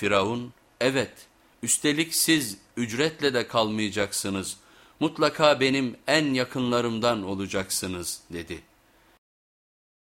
Firavun, evet üstelik siz ücretle de kalmayacaksınız, mutlaka benim en yakınlarımdan olacaksınız dedi.